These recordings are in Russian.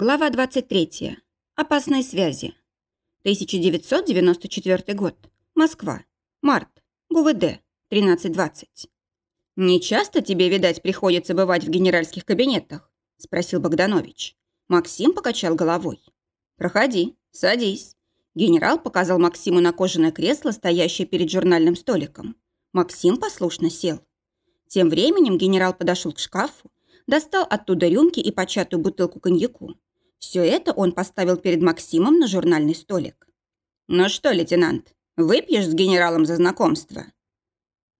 Глава 23. Опасные связи. 1994 год. Москва. Март. ГУВД. 13.20. «Не часто тебе, видать, приходится бывать в генеральских кабинетах?» – спросил Богданович. Максим покачал головой. «Проходи, садись». Генерал показал Максиму на кожаное кресло, стоящее перед журнальным столиком. Максим послушно сел. Тем временем генерал подошел к шкафу, достал оттуда рюмки и початую бутылку коньяку. Все это он поставил перед Максимом на журнальный столик. «Ну что, лейтенант, выпьешь с генералом за знакомство?»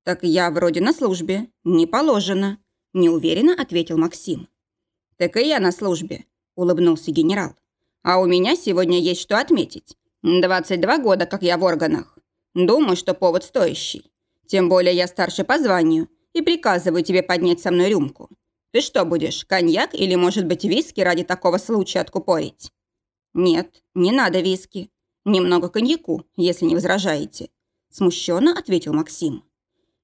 «Так я вроде на службе. Не положено», – неуверенно ответил Максим. «Так и я на службе», – улыбнулся генерал. «А у меня сегодня есть что отметить. 22 года, как я в органах. Думаю, что повод стоящий. Тем более я старше по званию и приказываю тебе поднять со мной рюмку. Ты что будешь, коньяк или, может быть, виски ради такого случая откупорить? Нет, не надо виски. Немного коньяку, если не возражаете. Смущенно ответил Максим.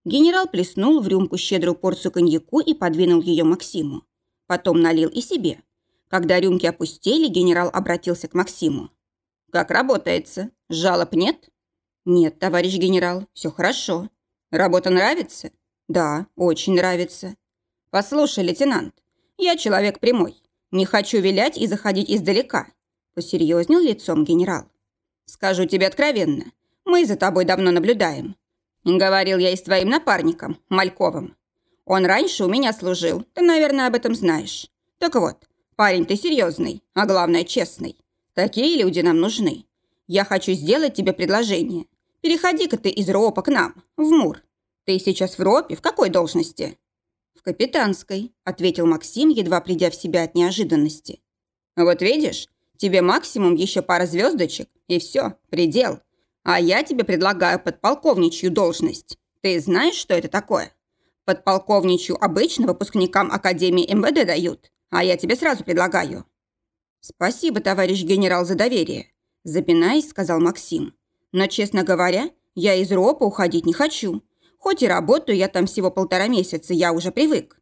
Генерал плеснул в рюмку щедрую порцию коньяку и подвинул ее Максиму. Потом налил и себе. Когда рюмки опустили, генерал обратился к Максиму. «Как работается? Жалоб нет?» «Нет, товарищ генерал, все хорошо. Работа нравится?» «Да, очень нравится. «Послушай, лейтенант, я человек прямой. Не хочу вилять и заходить издалека», – посерьезнел лицом генерал. «Скажу тебе откровенно, мы за тобой давно наблюдаем. Говорил я и с твоим напарником, Мальковым. Он раньше у меня служил, ты, наверное, об этом знаешь. Так вот, парень ты серьезный, а главное честный. Такие люди нам нужны. Я хочу сделать тебе предложение. Переходи-ка ты из РОПа к нам, в МУР. Ты сейчас в РОПе в какой должности?» Капитанской», – ответил Максим, едва придя в себя от неожиданности. «Вот видишь, тебе максимум еще пара звездочек, и все, предел. А я тебе предлагаю подполковничью должность. Ты знаешь, что это такое? Подполковничью обычно выпускникам Академии МВД дают, а я тебе сразу предлагаю». «Спасибо, товарищ генерал, за доверие», – запинаясь, сказал Максим. «Но, честно говоря, я из РОПа уходить не хочу. Хоть и работаю я там всего полтора месяца, я уже привык».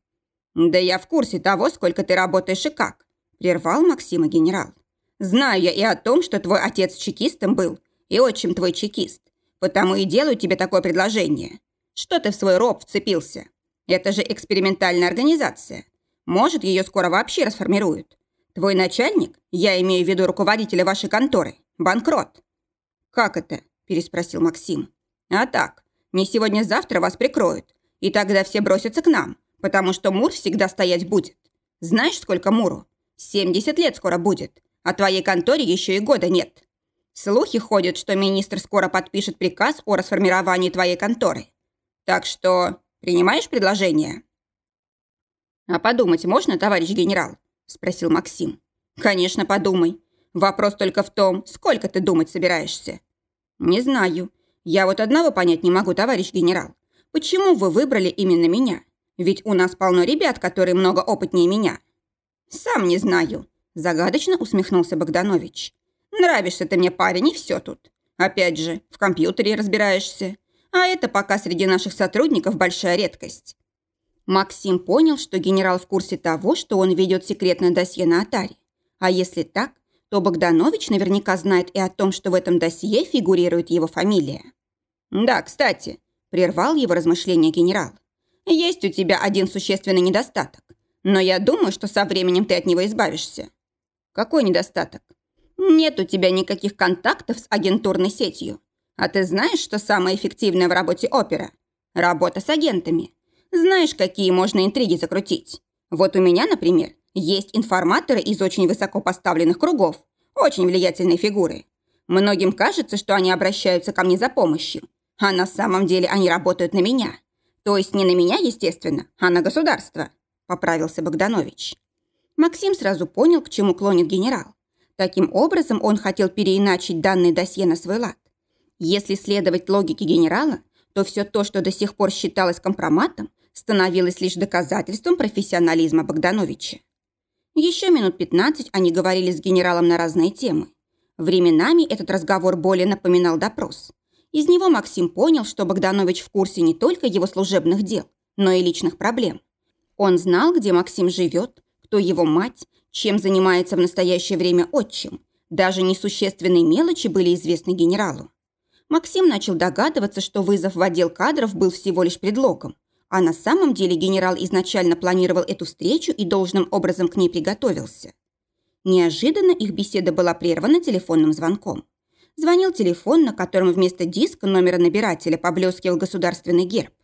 «Да я в курсе того, сколько ты работаешь и как», – прервал Максима генерал. «Знаю я и о том, что твой отец чекистом был, и отчим твой чекист. Потому и делаю тебе такое предложение. Что ты в свой роб вцепился? Это же экспериментальная организация. Может, ее скоро вообще расформируют. Твой начальник, я имею в виду руководителя вашей конторы, банкрот». «Как это?» – переспросил Максим. «А так, не сегодня-завтра вас прикроют, и тогда все бросятся к нам, потому что Мур всегда стоять будет. Знаешь, сколько Муру? 70 лет скоро будет, а твоей конторе еще и года нет. Слухи ходят, что министр скоро подпишет приказ о расформировании твоей конторы. Так что принимаешь предложение?» «А подумать можно, товарищ генерал?» – спросил Максим. «Конечно, подумай. Вопрос только в том, сколько ты думать собираешься». «Не знаю. Я вот одного понять не могу, товарищ генерал. Почему вы выбрали именно меня? Ведь у нас полно ребят, которые много опытнее меня». «Сам не знаю», – загадочно усмехнулся Богданович. «Нравишься ты мне, парень, и все тут. Опять же, в компьютере разбираешься. А это пока среди наших сотрудников большая редкость». Максим понял, что генерал в курсе того, что он ведет секретное досье на Атаре. А если так, то Богданович наверняка знает и о том, что в этом досье фигурирует его фамилия. «Да, кстати», – прервал его размышления генерал. «Есть у тебя один существенный недостаток, но я думаю, что со временем ты от него избавишься». «Какой недостаток?» «Нет у тебя никаких контактов с агентурной сетью. А ты знаешь, что самое эффективное в работе опера? Работа с агентами. Знаешь, какие можно интриги закрутить? Вот у меня, например, есть информаторы из очень высоко поставленных кругов, очень влиятельные фигуры. Многим кажется, что они обращаются ко мне за помощью, а на самом деле они работают на меня. То есть не на меня, естественно, а на государство», – поправился Богданович. Максим сразу понял, к чему клонит генерал. Таким образом, он хотел переиначить данное досье на свой лад. Если следовать логике генерала, то все то, что до сих пор считалось компроматом, становилось лишь доказательством профессионализма Богдановича. Еще минут 15 они говорили с генералом на разные темы. Временами этот разговор более напоминал допрос. Из него Максим понял, что Богданович в курсе не только его служебных дел, но и личных проблем. Он знал, где Максим живет, кто его мать, чем занимается в настоящее время отчим. Даже несущественные мелочи были известны генералу. Максим начал догадываться, что вызов в отдел кадров был всего лишь предлогом, а на самом деле генерал изначально планировал эту встречу и должным образом к ней приготовился. Неожиданно их беседа была прервана телефонным звонком. Звонил телефон, на котором вместо диска номера набирателя поблескивал государственный герб.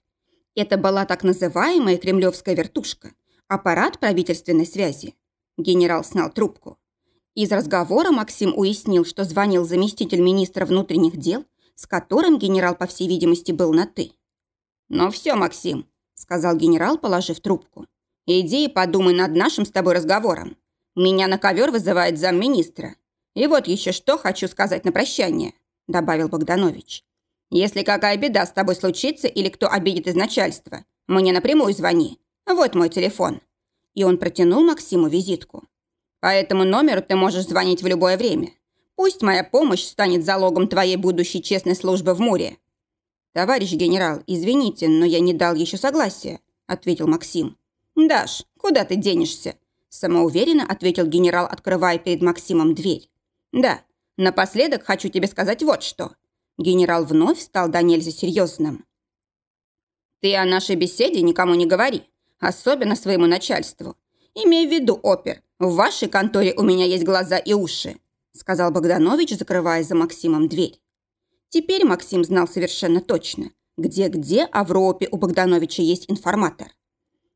Это была так называемая кремлевская вертушка, аппарат правительственной связи. Генерал снял трубку. Из разговора Максим уяснил, что звонил заместитель министра внутренних дел, с которым генерал, по всей видимости, был на «ты». «Ну все, Максим», — сказал генерал, положив трубку. «Иди и подумай над нашим с тобой разговором. Меня на ковер вызывает замминистра. И вот еще что хочу сказать на прощание», — добавил Богданович. «Если какая беда с тобой случится или кто обидит из начальства, мне напрямую звони. Вот мой телефон». И он протянул Максиму визитку. «По этому номеру ты можешь звонить в любое время. Пусть моя помощь станет залогом твоей будущей честной службы в Муре». «Товарищ генерал, извините, но я не дал еще согласия», — ответил Максим. «Даш, куда ты денешься?» Самоуверенно ответил генерал, открывая перед Максимом дверь. «Да, напоследок хочу тебе сказать вот что». Генерал вновь стал до нельзя серьезным. «Ты о нашей беседе никому не говори, особенно своему начальству. Имей в виду, опер, в вашей конторе у меня есть глаза и уши», сказал Богданович, закрывая за Максимом дверь. Теперь Максим знал совершенно точно, где-где, в Ропе у Богдановича есть информатор.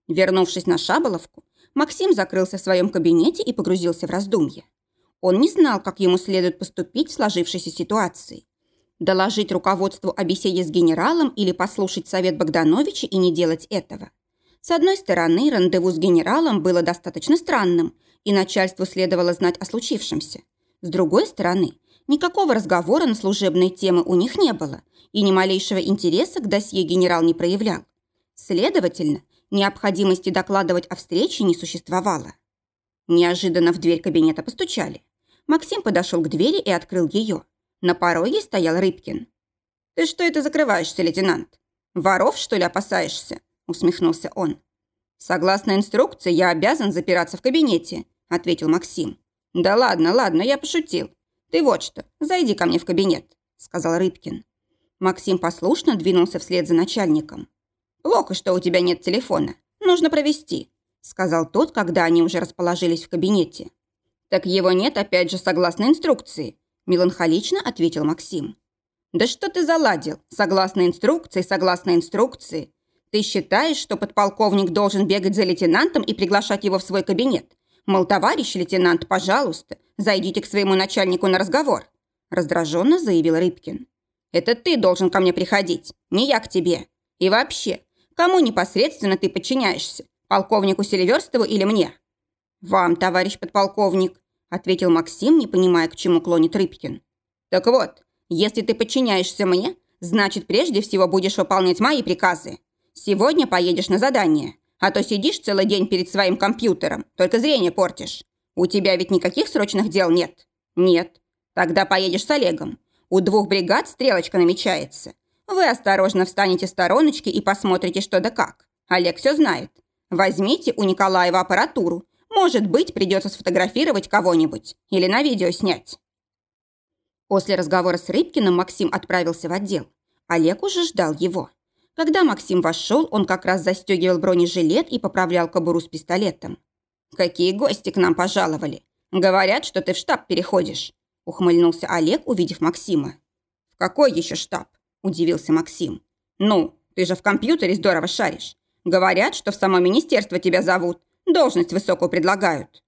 Вернувшись на Шаболовку, Максим закрылся в своем кабинете и погрузился в раздумья. Он не знал, как ему следует поступить в сложившейся ситуации. Доложить руководству о беседе с генералом или послушать совет Богдановича и не делать этого. С одной стороны, рандеву с генералом было достаточно странным, и начальству следовало знать о случившемся. С другой стороны, никакого разговора на служебные темы у них не было, и ни малейшего интереса к досье генерал не проявлял. Следовательно, Необходимости докладывать о встрече не существовало. Неожиданно в дверь кабинета постучали. Максим подошел к двери и открыл ее. На пороге стоял Рыбкин. «Ты что это закрываешься, лейтенант? Воров, что ли, опасаешься?» усмехнулся он. «Согласно инструкции, я обязан запираться в кабинете», ответил Максим. «Да ладно, ладно, я пошутил. Ты вот что, зайди ко мне в кабинет», сказал Рыбкин. Максим послушно двинулся вслед за начальником. «Плохо, что у тебя нет телефона. Нужно провести», – сказал тот, когда они уже расположились в кабинете. «Так его нет, опять же, согласно инструкции», – меланхолично ответил Максим. «Да что ты заладил? Согласно инструкции, согласно инструкции. Ты считаешь, что подполковник должен бегать за лейтенантом и приглашать его в свой кабинет? Мол, товарищ лейтенант, пожалуйста, зайдите к своему начальнику на разговор», – раздраженно заявил Рыбкин. «Это ты должен ко мне приходить, не я к тебе. И вообще, Кому непосредственно ты подчиняешься? Полковнику Селиверстову или мне?» «Вам, товарищ подполковник», – ответил Максим, не понимая, к чему клонит Рыбкин. «Так вот, если ты подчиняешься мне, значит, прежде всего будешь выполнять мои приказы. Сегодня поедешь на задание, а то сидишь целый день перед своим компьютером, только зрение портишь. У тебя ведь никаких срочных дел нет?» «Нет. Тогда поедешь с Олегом. У двух бригад стрелочка намечается. Вы осторожно встанете стороночки и посмотрите, что да как. Олег все знает. Возьмите у Николаева аппаратуру. Может быть, придется сфотографировать кого-нибудь или на видео снять. После разговора с Рыбкиным Максим отправился в отдел. Олег уже ждал его. Когда Максим вошел, он как раз застегивал бронежилет и поправлял кобуру с пистолетом. «Какие гости к нам пожаловали? Говорят, что ты в штаб переходишь», ухмыльнулся Олег, увидев Максима. «В какой еще штаб? – удивился Максим. «Ну, ты же в компьютере здорово шаришь. Говорят, что в само министерство тебя зовут. Должность высокую предлагают».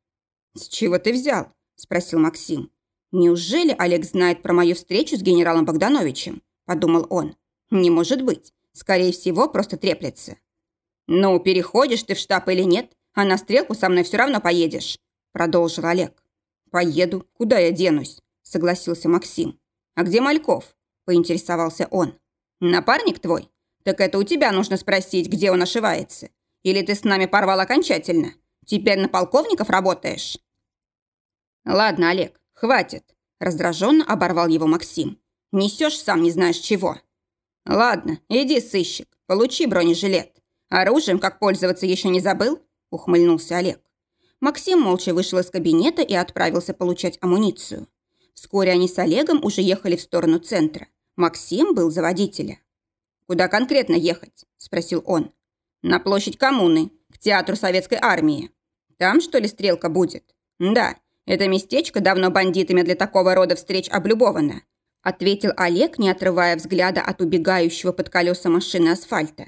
«С чего ты взял?» – спросил Максим. «Неужели Олег знает про мою встречу с генералом Богдановичем?» – подумал он. «Не может быть. Скорее всего, просто треплется». «Ну, переходишь ты в штаб или нет, а на стрелку со мной все равно поедешь», – продолжил Олег. «Поеду. Куда я денусь?» – согласился Максим. «А где Мальков?» – поинтересовался он. «Напарник твой? Так это у тебя нужно спросить, где он ошивается. Или ты с нами порвал окончательно? Теперь на полковников работаешь?» «Ладно, Олег, хватит», – раздраженно оборвал его Максим. «Несешь сам не знаешь чего». «Ладно, иди, сыщик, получи бронежилет. Оружием как пользоваться еще не забыл?» – ухмыльнулся Олег. Максим молча вышел из кабинета и отправился получать амуницию. Вскоре они с Олегом уже ехали в сторону центра. Максим был за водителя. «Куда конкретно ехать?» – спросил он. «На площадь коммуны, к театру советской армии. Там, что ли, стрелка будет?» «Да, это местечко давно бандитами для такого рода встреч облюбовано», – ответил Олег, не отрывая взгляда от убегающего под колеса машины асфальта.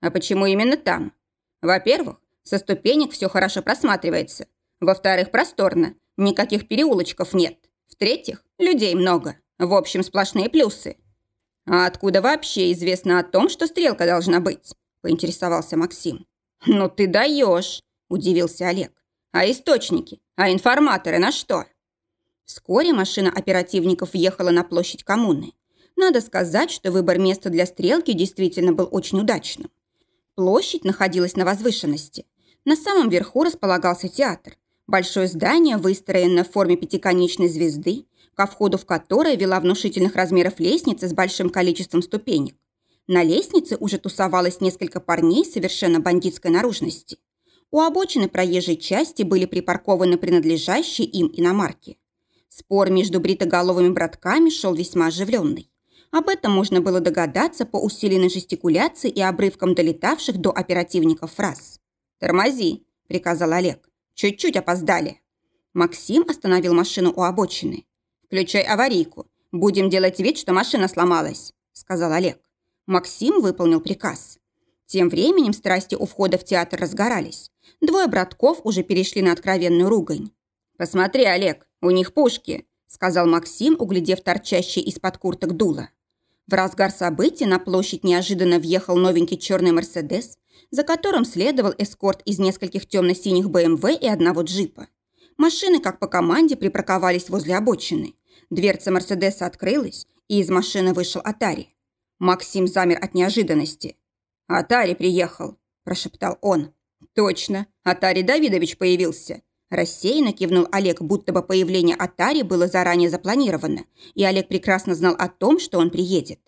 «А почему именно там?» «Во-первых, со ступенек все хорошо просматривается. Во-вторых, просторно, никаких переулочков нет. В-третьих, людей много. В общем, сплошные плюсы. А откуда вообще известно о том, что стрелка должна быть? Поинтересовался Максим. Ну ты даешь, удивился Олег. А источники? А информаторы на что? Вскоре машина оперативников въехала на площадь коммуны. Надо сказать, что выбор места для стрелки действительно был очень удачным. Площадь находилась на возвышенности. На самом верху располагался театр. Большое здание, выстроенное в форме пятиконечной звезды, ко входу в которое вела внушительных размеров лестница с большим количеством ступенек. На лестнице уже тусовалось несколько парней совершенно бандитской наружности. У обочины проезжей части были припаркованы принадлежащие им иномарки. Спор между бритоголовыми братками шел весьма оживленный. Об этом можно было догадаться по усиленной жестикуляции и обрывкам долетавших до оперативников фраз. «Тормози», – приказал Олег. «Чуть-чуть опоздали». Максим остановил машину у обочины. «Включай аварийку. Будем делать вид, что машина сломалась», – сказал Олег. Максим выполнил приказ. Тем временем страсти у входа в театр разгорались. Двое братков уже перешли на откровенную ругань. «Посмотри, Олег, у них пушки», – сказал Максим, углядев торчащие из-под курток дуло. В разгар событий на площадь неожиданно въехал новенький черный «Мерседес», за которым следовал эскорт из нескольких темно-синих БМВ и одного джипа. Машины, как по команде, припарковались возле обочины. Дверца Мерседеса открылась, и из машины вышел Атари. Максим замер от неожиданности. «Атари приехал», – прошептал он. «Точно, Атари Давидович появился». Рассеянно кивнул Олег, будто бы появление Атари было заранее запланировано, и Олег прекрасно знал о том, что он приедет.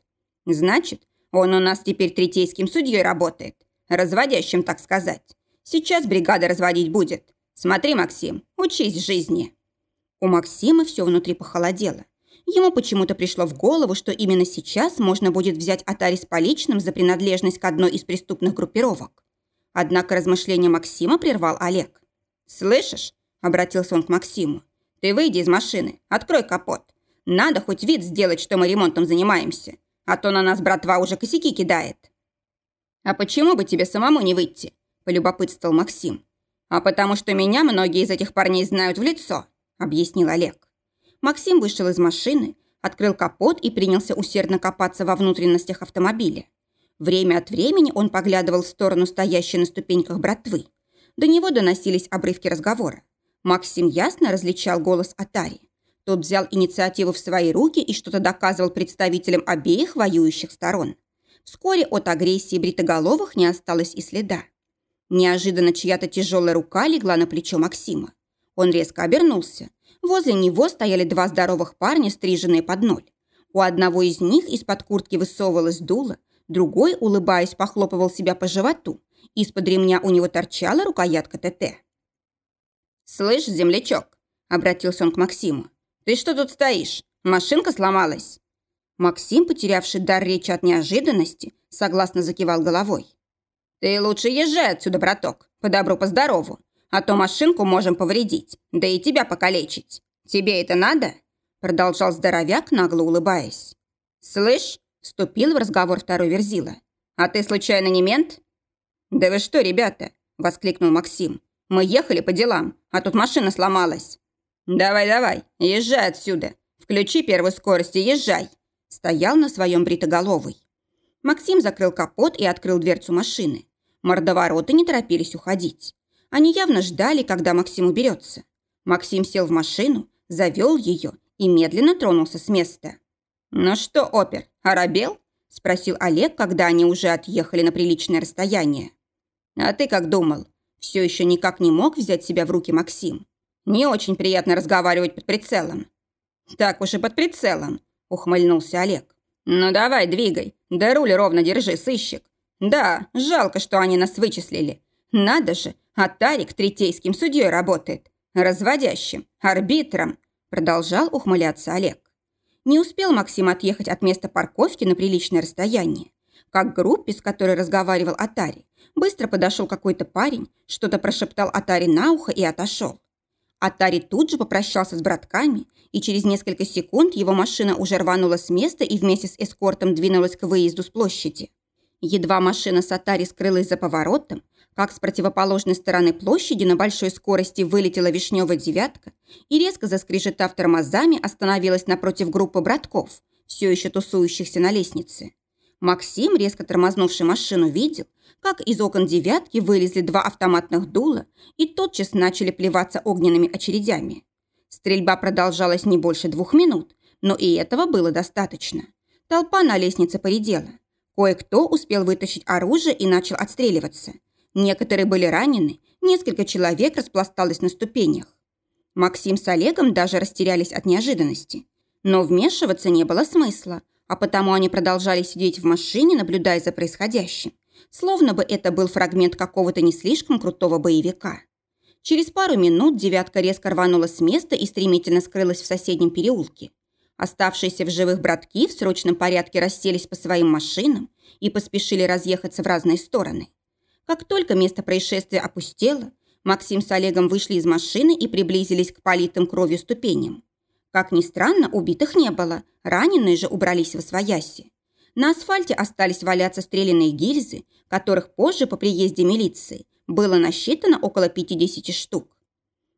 «Значит, он у нас теперь третейским судьей работает. Разводящим, так сказать. Сейчас бригада разводить будет. Смотри, Максим, учись жизни». У Максима все внутри похолодело. Ему почему-то пришло в голову, что именно сейчас можно будет взять Атари с поличным за принадлежность к одной из преступных группировок. Однако размышления Максима прервал Олег. «Слышишь?» – обратился он к Максиму. «Ты выйди из машины, открой капот. Надо хоть вид сделать, что мы ремонтом занимаемся, а то на нас братва уже косяки кидает». «А почему бы тебе самому не выйти?» – полюбопытствовал Максим. «А потому что меня многие из этих парней знают в лицо», – объяснил Олег. Максим вышел из машины, открыл капот и принялся усердно копаться во внутренностях автомобиля. Время от времени он поглядывал в сторону стоящей на ступеньках братвы. До него доносились обрывки разговора. Максим ясно различал голос Атари. Тот взял инициативу в свои руки и что-то доказывал представителям обеих воюющих сторон. Вскоре от агрессии бритоголовых не осталось и следа. Неожиданно чья-то тяжелая рука легла на плечо Максима. Он резко обернулся. Возле него стояли два здоровых парня, стриженные под ноль. У одного из них из-под куртки высовывалось дуло, другой, улыбаясь, похлопывал себя по животу. Из-под ремня у него торчала рукоятка ТТ. «Слышь, землячок», — обратился он к Максиму, — «ты что тут стоишь? Машинка сломалась». Максим, потерявший дар речи от неожиданности, согласно закивал головой. «Ты лучше езжай отсюда, браток, по добру, по здорову, а то машинку можем повредить, да и тебя покалечить. Тебе это надо?» Продолжал здоровяк, нагло улыбаясь. «Слышь?» – вступил в разговор второй Верзила. «А ты случайно не мент?» «Да вы что, ребята?» – воскликнул Максим. «Мы ехали по делам, а тут машина сломалась». «Давай-давай, езжай отсюда. Включи первую скорость и езжай», стоял на своем бритоголовый. Максим закрыл капот и открыл дверцу машины. Мордовороты не торопились уходить. Они явно ждали, когда Максим уберется. Максим сел в машину, завел ее и медленно тронулся с места. «Ну что, опер, оробел?» – спросил Олег, когда они уже отъехали на приличное расстояние. «А ты как думал?» Все еще никак не мог взять себя в руки Максим. «Не очень приятно разговаривать под прицелом». «Так уж и под прицелом», ухмыльнулся Олег. «Ну давай, двигай. Да руль ровно держи, сыщик. Да, жалко, что они нас вычислили. Надо же, а Тарик третейским судьей работает, разводящим, арбитром», продолжал ухмыляться Олег. Не успел Максим отъехать от места парковки на приличное расстояние, как к группе, с которой разговаривал Атари, быстро подошел какой-то парень, что-то прошептал Атари на ухо и отошел. Атари тут же попрощался с братками, и через несколько секунд его машина уже рванула с места и вместе с эскортом двинулась к выезду с площади. Едва машина с Атари скрылась за поворотом, как с противоположной стороны площади на большой скорости вылетела вишневая девятка и, резко заскрежетав тормозами, остановилась напротив группы братков, все еще тусующихся на лестнице. Максим, резко тормознувший машину, видел, как из окон девятки вылезли два автоматных дула и тотчас начали плеваться огненными очередями. Стрельба продолжалась не больше двух минут, но и этого было достаточно. Толпа на лестнице поредела. Кое-кто успел вытащить оружие и начал отстреливаться. Некоторые были ранены, несколько человек распласталось на ступенях. Максим с Олегом даже растерялись от неожиданности. Но вмешиваться не было смысла, а потому они продолжали сидеть в машине, наблюдая за происходящим, словно бы это был фрагмент какого-то не слишком крутого боевика. Через пару минут девятка резко рванула с места и стремительно скрылась в соседнем переулке. Оставшиеся в живых братки в срочном порядке расселись по своим машинам и поспешили разъехаться в разные стороны. Как только место происшествия опустело, Максим с Олегом вышли из машины и приблизились к политым кровью ступеням. Как ни странно, убитых не было, раненые же убрались в освояси. На асфальте остались валяться стрелянные гильзы, которых позже по приезде милиции было насчитано около 50 штук.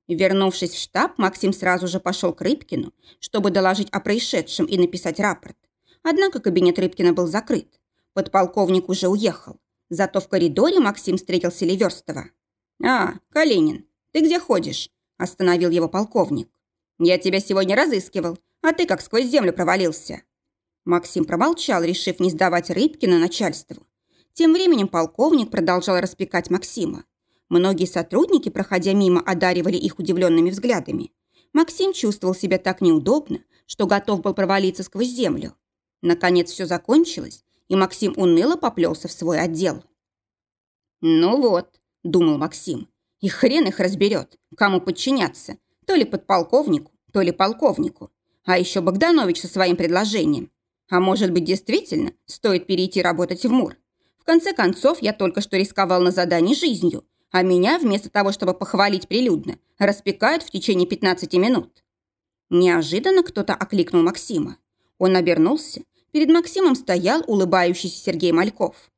Вернувшись в штаб, Максим сразу же пошел к Рыбкину, чтобы доложить о происшедшем и написать рапорт. Однако кабинет Рыбкина был закрыт. Подполковник уже уехал. Зато в коридоре Максим встретил Селиверстова. «А, Калинин, ты где ходишь?» – остановил его полковник. «Я тебя сегодня разыскивал, а ты как сквозь землю провалился». Максим промолчал, решив не сдавать Рыбкина начальству. Тем временем полковник продолжал распекать Максима. Многие сотрудники, проходя мимо, одаривали их удивленными взглядами. Максим чувствовал себя так неудобно, что готов был провалиться сквозь землю. Наконец все закончилось, и Максим уныло поплелся в свой отдел. «Ну вот», – думал Максим, – «и хрен их разберет, кому подчиняться, то ли подполковнику, то ли полковнику, а еще Богданович со своим предложением. А может быть, действительно стоит перейти работать в МУР? В конце концов, я только что рисковал на задании жизнью, а меня, вместо того, чтобы похвалить прилюдно, распекают в течение 15 минут. Неожиданно кто-то окликнул Максима. Он обернулся Перед Максимом стоял улыбающийся Сергей Мальков.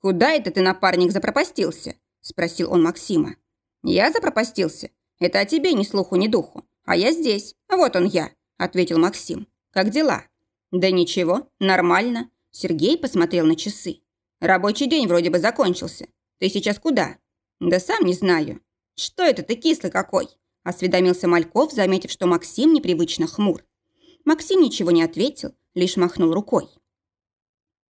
«Куда это ты, напарник, запропастился?» – спросил он Максима. «Я запропастился? Это о тебе ни слуху, ни духу. А я здесь. Вот он я», – ответил Максим. «Как дела?» «Да ничего, нормально». Сергей посмотрел на часы. «Рабочий день вроде бы закончился. Ты сейчас куда?» «Да сам не знаю». «Что это ты кислый какой?» – осведомился Мальков, заметив, что Максим непривычно хмур. Максим ничего не ответил, лишь махнул рукой.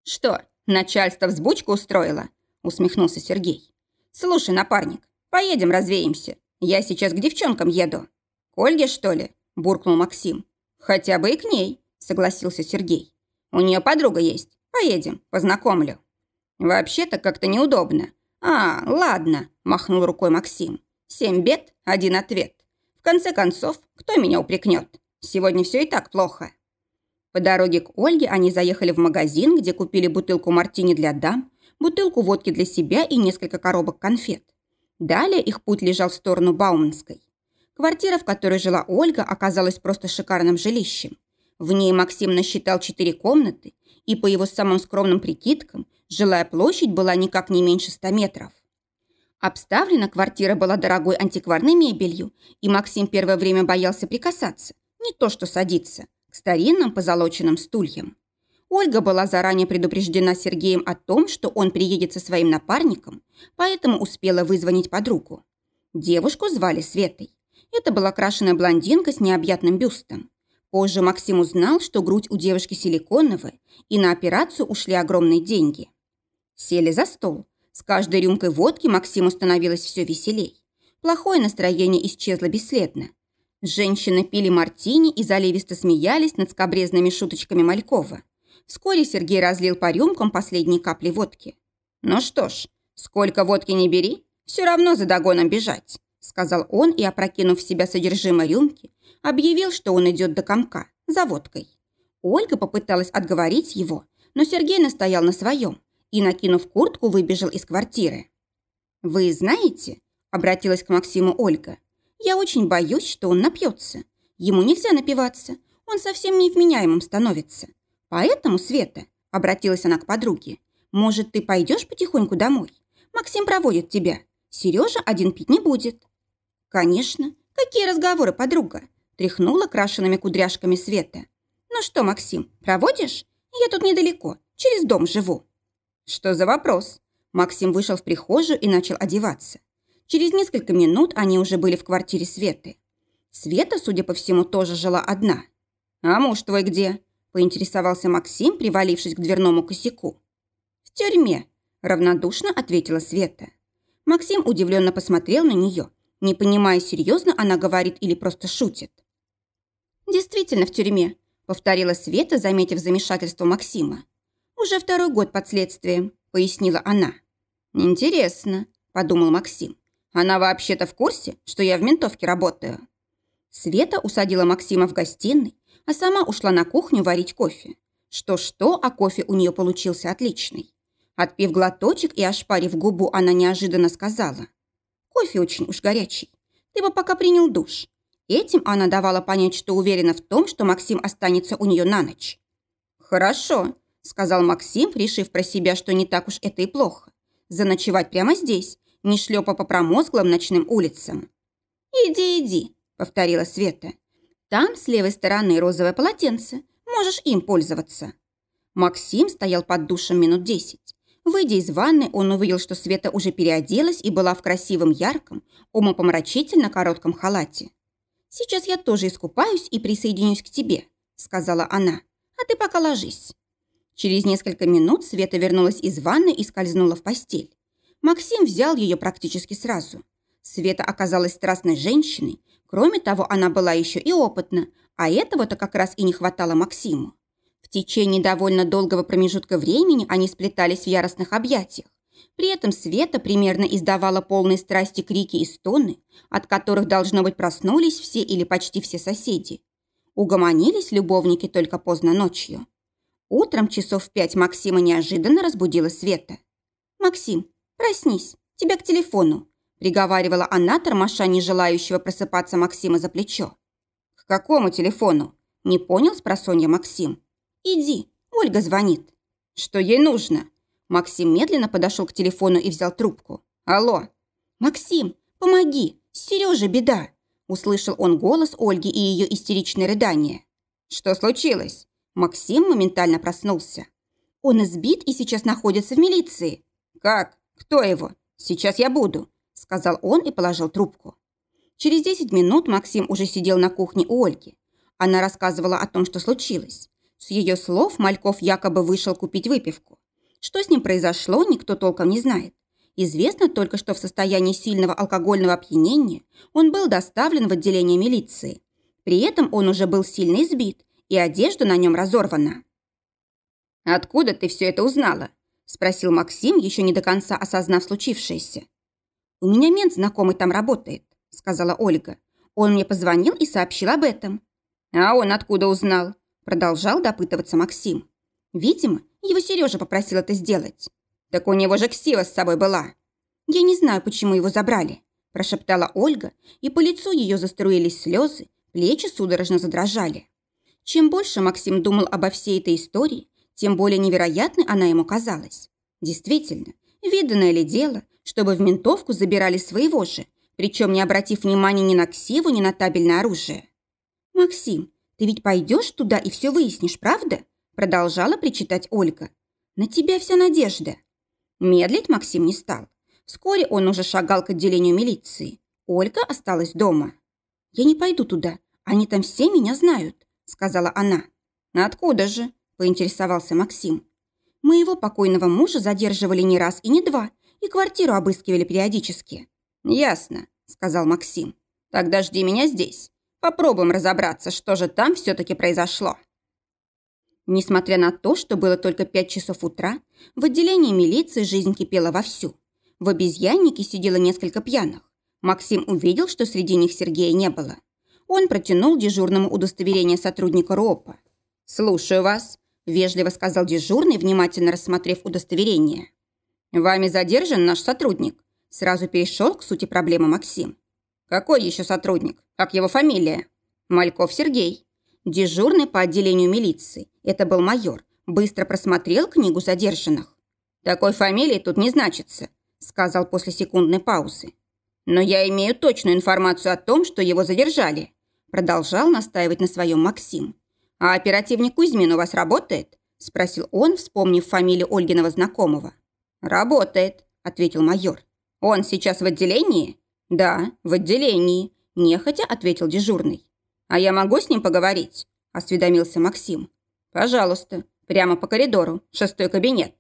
«Что, начальство взбучку устроило?» – усмехнулся Сергей. «Слушай, напарник, поедем развеемся. Я сейчас к девчонкам еду». «К Ольге, что ли?» – буркнул Максим. «Хотя бы и к ней», – согласился Сергей. «У нее подруга есть. Поедем, познакомлю». «Вообще-то как-то неудобно». «А, ладно», – махнул рукой Максим. «Семь бед, один ответ. В конце концов, кто меня упрекнет? Сегодня все и так плохо». По дороге к Ольге они заехали в магазин, где купили бутылку мартини для дам, бутылку водки для себя и несколько коробок конфет. Далее их путь лежал в сторону Бауманской. Квартира, в которой жила Ольга, оказалась просто шикарным жилищем. В ней Максим насчитал четыре комнаты, и по его самым скромным прикидкам жилая площадь была никак не меньше ста метров. Обставлена квартира была дорогой антикварной мебелью, и Максим первое время боялся прикасаться, не то что садиться к старинным позолоченным стульям. Ольга была заранее предупреждена Сергеем о том, что он приедет со своим напарником, поэтому успела вызвонить подругу. Девушку звали Светой. Это была крашеная блондинка с необъятным бюстом. Позже Максим узнал, что грудь у девушки силиконовая, и на операцию ушли огромные деньги. Сели за стол. С каждой рюмкой водки Максиму становилось все веселей. Плохое настроение исчезло бесследно. Женщины пили мартини и заливисто смеялись над скобрезными шуточками Малькова. Вскоре Сергей разлил по рюмкам последние капли водки. «Ну что ж, сколько водки не бери, Все равно за догоном бежать», – сказал он и, опрокинув в себя содержимое рюмки, объявил, что он идет до комка, за водкой. Ольга попыталась отговорить его, но Сергей настоял на своем и, накинув куртку, выбежал из квартиры. «Вы знаете», – обратилась к Максиму Ольга, – «я очень боюсь, что он напьется. Ему нельзя напиваться, он совсем невменяемым становится. Поэтому, Света, – обратилась она к подруге, – может, ты пойдешь потихоньку домой? Максим проводит тебя. Сережа один пить не будет». «Конечно. Какие разговоры, подруга?» – тряхнула крашенными кудряшками Света. «Ну что, Максим, проводишь? Я тут недалеко, через дом живу». «Что за вопрос?» Максим вышел в прихожую и начал одеваться. Через несколько минут они уже были в квартире Светы. Света, судя по всему, тоже жила одна. «А муж твой где?» – поинтересовался Максим, привалившись к дверному косяку. «В тюрьме», – равнодушно ответила Света. Максим удивленно посмотрел на нее, не понимая, серьезно она говорит или просто шутит. «Действительно в тюрьме», – повторила Света, заметив замешательство Максима. «Уже второй год под следствием», – пояснила она. «Интересно», – подумал Максим. «Она вообще-то в курсе, что я в ментовке работаю?» Света усадила Максима в гостиной, а сама ушла на кухню варить кофе. Что-что, а кофе у нее получился отличный. Отпив глоточек и ошпарив губу, она неожиданно сказала. «Кофе очень уж горячий. Ты бы пока принял душ». Этим она давала понять, что уверена в том, что Максим останется у нее на ночь. «Хорошо», – сказал Максим, решив про себя, что не так уж это и плохо. «Заночевать прямо здесь, не шлепа по промозглым ночным улицам». «Иди, иди», – повторила Света. «Там с левой стороны розовое полотенце. Можешь им пользоваться». Максим стоял под душем минут десять. Выйдя из ванны, он увидел, что Света уже переоделась и была в красивом, ярком, умопомрачительно коротком халате. «Сейчас я тоже искупаюсь и присоединюсь к тебе», – сказала она. «А ты пока ложись». Через несколько минут Света вернулась из ванны и скользнула в постель. Максим взял ее практически сразу. Света оказалась страстной женщиной, Кроме того, она была еще и опытна, а этого-то как раз и не хватало Максиму. В течение довольно долгого промежутка времени они сплетались в яростных объятиях. При этом Света примерно издавала полные страсти крики и стоны, от которых, должно быть, проснулись все или почти все соседи. Угомонились любовники только поздно ночью. Утром часов в пять Максима неожиданно разбудила Света. «Максим, проснись, тебя к телефону», приговаривала она, тормоша не желающего просыпаться Максима за плечо. «К какому телефону?» – не понял спросонья Максим. «Иди, Ольга звонит». «Что ей нужно?» Максим медленно подошел к телефону и взял трубку. «Алло!» «Максим, помоги! С Сережей беда!» Услышал он голос Ольги и ее истеричное рыдание. «Что случилось?» Максим моментально проснулся. «Он избит и сейчас находится в милиции». «Как? Кто его? Сейчас я буду сказал он и положил трубку. Через 10 минут Максим уже сидел на кухне у Ольги. Она рассказывала о том, что случилось. С ее слов Мальков якобы вышел купить выпивку. Что с ним произошло, никто толком не знает. Известно только, что в состоянии сильного алкогольного опьянения он был доставлен в отделение милиции. При этом он уже был сильно избит, и одежда на нем разорвана. «Откуда ты все это узнала?» – спросил Максим, еще не до конца осознав случившееся. «У меня мент знакомый там работает», – сказала Ольга. «Он мне позвонил и сообщил об этом». «А он откуда узнал?» – продолжал допытываться Максим. «Видимо, его Сережа попросил это сделать». «Так у него же ксива с собой была». «Я не знаю, почему его забрали», – прошептала Ольга, и по лицу ее заструились слезы, плечи судорожно задрожали. Чем больше Максим думал обо всей этой истории, тем более невероятной она ему казалась. Действительно, виданное ли дело, чтобы в ментовку забирали своего же, причем не обратив внимания ни на ксиву, ни на табельное оружие. «Максим, ты ведь пойдешь туда и все выяснишь, правда?» Продолжала причитать Ольга. «На тебя вся надежда». Медлить Максим не стал. Вскоре он уже шагал к отделению милиции. Ольга осталась дома. «Я не пойду туда. Они там все меня знают», — сказала она. «Откуда же?» — поинтересовался Максим. «Моего покойного мужа задерживали не раз и не два, и квартиру обыскивали периодически. «Ясно», — сказал Максим. «Тогда жди меня здесь. Попробуем разобраться, что же там все-таки произошло». Несмотря на то, что было только пять часов утра, в отделении милиции жизнь кипела вовсю. В обезьяннике сидело несколько пьяных. Максим увидел, что среди них Сергея не было. Он протянул дежурному удостоверение сотрудника РОПа. «Слушаю вас», – вежливо сказал дежурный, внимательно рассмотрев удостоверение. «Вами задержан наш сотрудник», – сразу перешел к сути проблемы Максим. «Какой еще сотрудник? Как его фамилия?» «Мальков Сергей». Дежурный по отделению милиции, это был майор, быстро просмотрел книгу задержанных. «Такой фамилии тут не значится», – сказал после секундной паузы. «Но я имею точную информацию о том, что его задержали», продолжал настаивать на своем Максим. «А оперативник Кузьмин у вас работает?» спросил он, вспомнив фамилию Ольгиного знакомого. «Работает», – ответил майор. «Он сейчас в отделении?» «Да, в отделении», – нехотя ответил дежурный. «А я могу с ним поговорить?» – осведомился Максим. «Пожалуйста, прямо по коридору, шестой кабинет».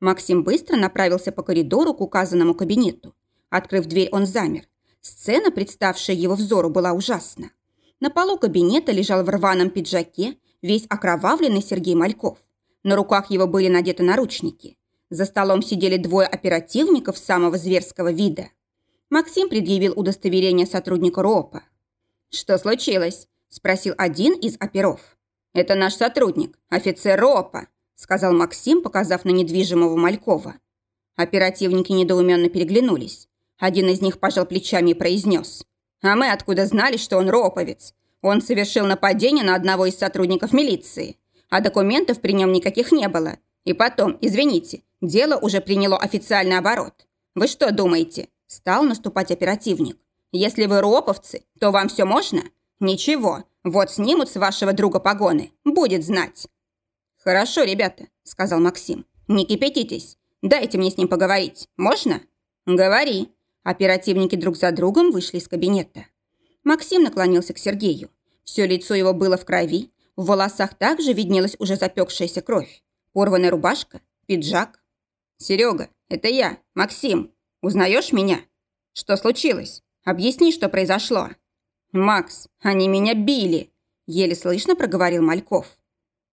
Максим быстро направился по коридору к указанному кабинету. Открыв дверь, он замер. Сцена, представшая его взору, была ужасна. На полу кабинета лежал в рваном пиджаке весь окровавленный Сергей Мальков. На руках его были надеты наручники. За столом сидели двое оперативников самого зверского вида. Максим предъявил удостоверение сотрудника РОПа. «Что случилось?» – спросил один из оперов. «Это наш сотрудник, офицер РОПа», – сказал Максим, показав на недвижимого Малькова. Оперативники недоуменно переглянулись. Один из них пожал плечами и произнес. «А мы откуда знали, что он роповец? Он совершил нападение на одного из сотрудников милиции, а документов при нем никаких не было. И потом, извините, дело уже приняло официальный оборот. Вы что думаете?» Стал наступать оперативник. «Если вы роповцы, то вам все можно? Ничего, вот снимут с вашего друга погоны, будет знать». «Хорошо, ребята», — сказал Максим. «Не кипятитесь. Дайте мне с ним поговорить. Можно?» «Говори», Оперативники друг за другом вышли из кабинета. Максим наклонился к Сергею. Все лицо его было в крови, в волосах также виднелась уже запекшаяся кровь. Порванная рубашка, пиджак. «Серега, это я, Максим. Узнаешь меня? Что случилось? Объясни, что произошло». «Макс, они меня били», – еле слышно проговорил Мальков.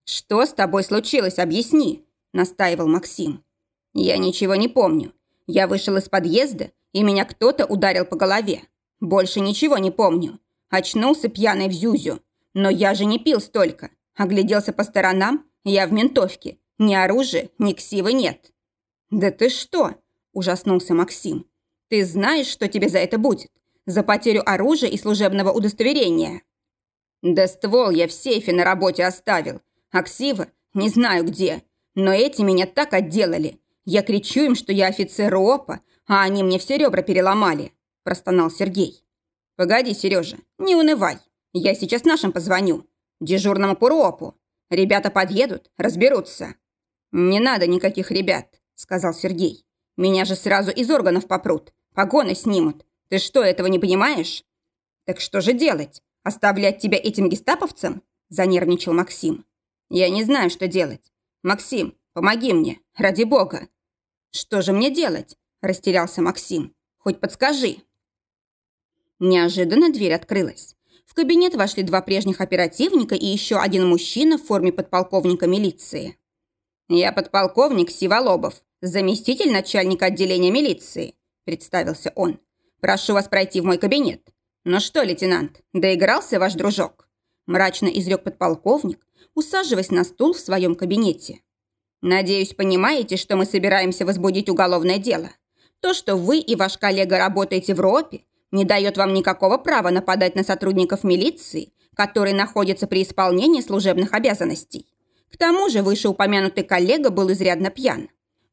«Что с тобой случилось? Объясни», – настаивал Максим. «Я ничего не помню. Я вышел из подъезда, и меня кто-то ударил по голове. Больше ничего не помню. Очнулся пьяный в Зюзю. Но я же не пил столько. Огляделся по сторонам, я в ментовке. Ни оружия, ни ксивы нет. «Да ты что?» – ужаснулся Максим. «Ты знаешь, что тебе за это будет? За потерю оружия и служебного удостоверения?» «Да ствол я в сейфе на работе оставил. А ксива не знаю где. Но эти меня так отделали. Я кричу им, что я офицер ОПа, а они мне все ребра переломали», – простонал Сергей. «Погоди, Сережа, не унывай. Я сейчас нашим позвоню. Дежурному ПУРОПу. Ребята подъедут, разберутся». «Не надо никаких ребят», – сказал Сергей. «Меня же сразу из органов попрут. Погоны снимут. Ты что, этого не понимаешь?» «Так что же делать? Оставлять тебя этим гестаповцам?» – занервничал Максим. «Я не знаю, что делать. Максим, помоги мне, ради бога». «Что же мне делать? Растерялся Максим. «Хоть подскажи». Неожиданно дверь открылась. В кабинет вошли два прежних оперативника и еще один мужчина в форме подполковника милиции. «Я подполковник Сиволобов, заместитель начальника отделения милиции», представился он. «Прошу вас пройти в мой кабинет». «Ну что, лейтенант, доигрался ваш дружок?» мрачно изрек подполковник, усаживаясь на стул в своем кабинете. «Надеюсь, понимаете, что мы собираемся возбудить уголовное дело. То, что вы и ваш коллега работаете в РОПе, не дает вам никакого права нападать на сотрудников милиции, которые находятся при исполнении служебных обязанностей. К тому же вышеупомянутый коллега был изрядно пьян.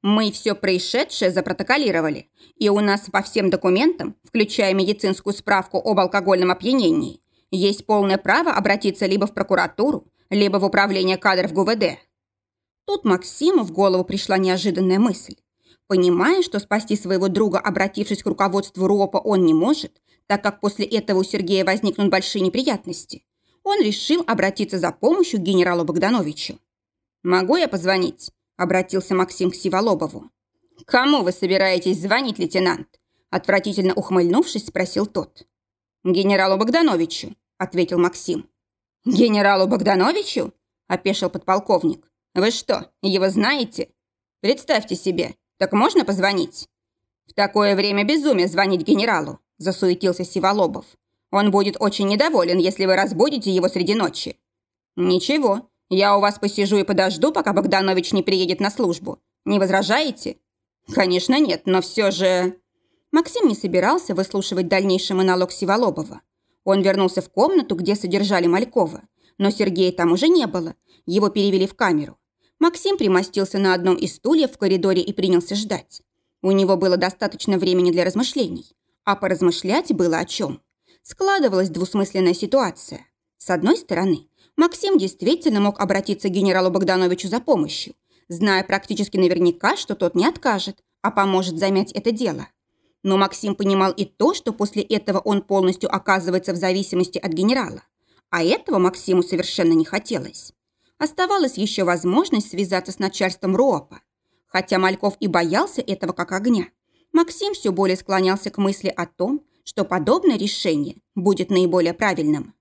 Мы все происшедшее запротоколировали, и у нас по всем документам, включая медицинскую справку об алкогольном опьянении, есть полное право обратиться либо в прокуратуру, либо в управление кадров ГУВД. Тут Максиму в голову пришла неожиданная мысль. Понимая, что спасти своего друга, обратившись к руководству РОПа, он не может, так как после этого у Сергея возникнут большие неприятности, он решил обратиться за помощью к генералу Богдановичу. «Могу я позвонить?» – обратился Максим к Сиволобову. «Кому вы собираетесь звонить, лейтенант?» Отвратительно ухмыльнувшись, спросил тот. «Генералу Богдановичу», – ответил Максим. «Генералу Богдановичу?» – опешил подполковник. «Вы что, его знаете? Представьте себе, так можно позвонить?» В такое время безумие звонить генералу, засуетился Сиволобов. Он будет очень недоволен, если вы разбудите его среди ночи. Ничего, я у вас посижу и подожду, пока Богданович не приедет на службу. Не возражаете? Конечно, нет, но все же... Максим не собирался выслушивать дальнейший монолог Сиволобова. Он вернулся в комнату, где содержали Малькова. Но Сергея там уже не было. Его перевели в камеру. Максим примостился на одном из стульев в коридоре и принялся ждать. У него было достаточно времени для размышлений. А поразмышлять было о чем. Складывалась двусмысленная ситуация. С одной стороны, Максим действительно мог обратиться к генералу Богдановичу за помощью, зная практически наверняка, что тот не откажет, а поможет замять это дело. Но Максим понимал и то, что после этого он полностью оказывается в зависимости от генерала. А этого Максиму совершенно не хотелось. Оставалась еще возможность связаться с начальством РОАПа. Хотя Мальков и боялся этого как огня, Максим все более склонялся к мысли о том, что подобное решение будет наиболее правильным.